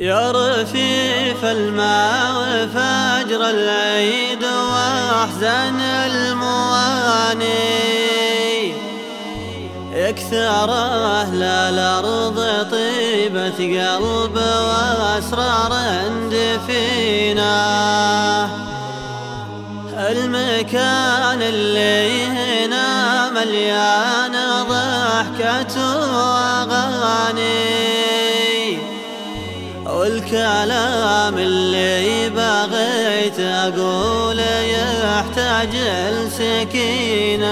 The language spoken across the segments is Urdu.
يا رفيف الماء وفجر العيد واحزان المواني. يكثر أهل الأرض طيبة قلب وأسرار دفينا المكان اللي هنا مليان ضحكة وأغاني. والكلام اللي بغيت أقول يحتاج السكينة.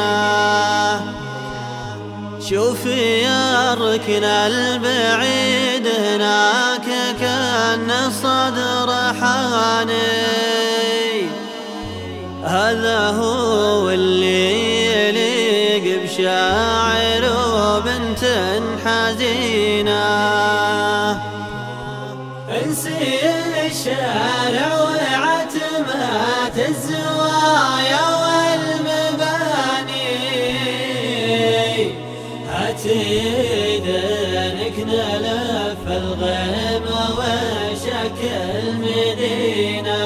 شوفي يا الركن البعيد هناك كان الصدر حاني. هذا هو انسي الشارع وعتمات الزوايا والمباني. هاتي دينك نلف الغيم وشكل مدينة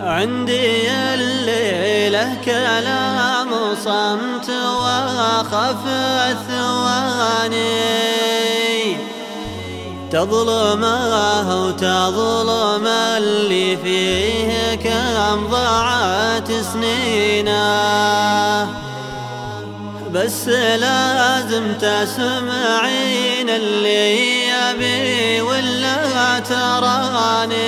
عندي الليلة كلام صمت وخف الثواني تظلمه وتظلم اللي فيه كم ضاعت سنينه. بس لازم تسمعين اللي يبي ولا تراني.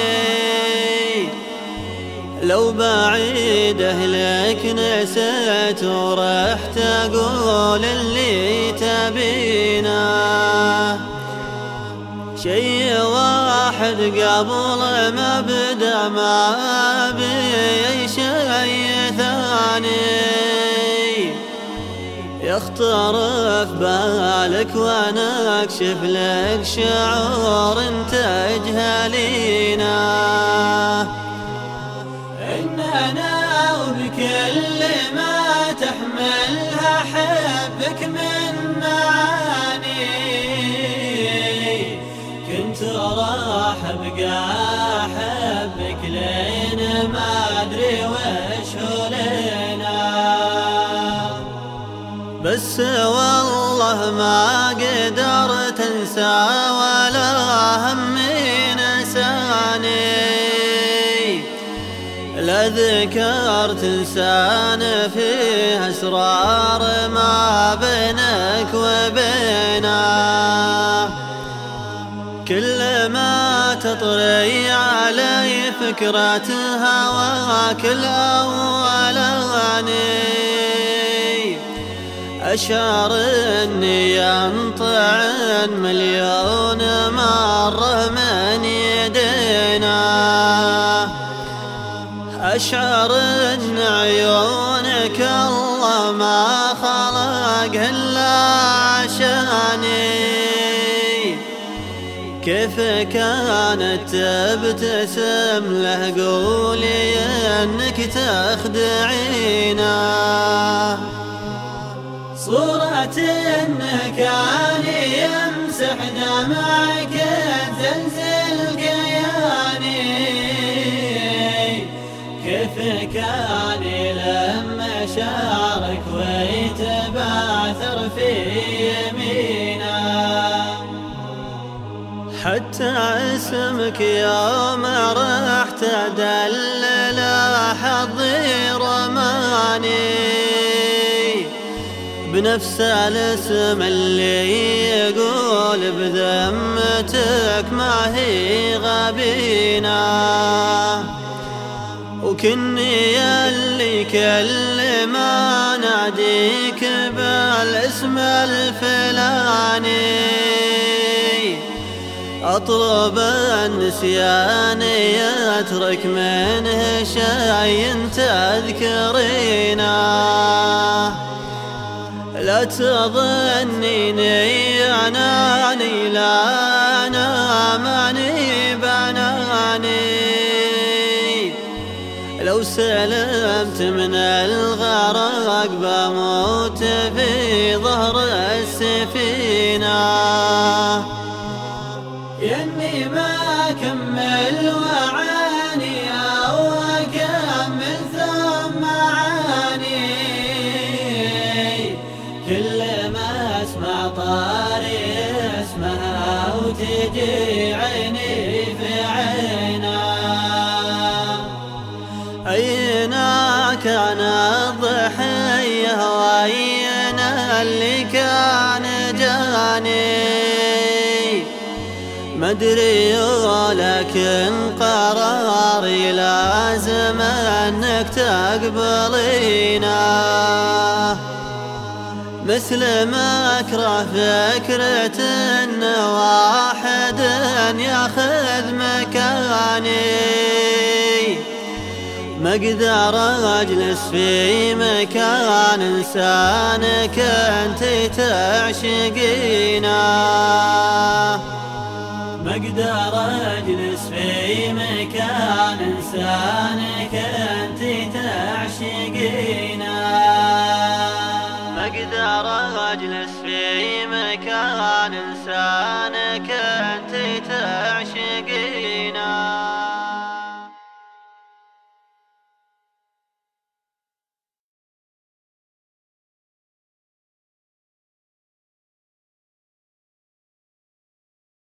لو بعيد أهلك نسيت ورحت أقول اللي واحد قبل مبدا ما بي شي ثاني يخطر في بالك وانا اكشف لك شعور انت اجهلينا اننا وبكل ما تحملها حبك من ابقى احبك لين ما ادري وش لنا بس والله ما قدرت انسى ولا همي نساني لا ذكرت لسان فيه اسرار ما بينك وبينه كل ما تطري علي فكرة هواك الأولاني أشعر إني ينطعن مليون مرة من يدينا. أشعر إن عيونك الله ما خلق إلا عشاني. كيف كانت تبتسم له؟ قولي انك تخدعينا. صورة انك كان يمسح دمعك تنزل كياني. كيف كان لما شارك ويتبعثر في يمينه حتى اسمك يوم رحت دلل حظي رماني بنفس الاسم اللي يقول بذمتك ما هي غبينا وكني اللي كل ما ناديك بالاسم الفلاني. اطلب النسيان يترك منه شيء تذكرينا لا تظنيني عناني لا انا ماني بناني. لو سلمت من الغرق، بموت في ظهر السفينه أينا كان الضحية اللي كان جاني. مدري ولكن قراري لازم انك تقبلينا مثل ما اكره فكرة ان واحد ياخذ مكاني. ما اقدر اجلس في مكان انسانك انت تعشقينه ما اقدر اجلس في مكان انسانك انت تعشقينا. ما اقدر اجلس في مكان انسانك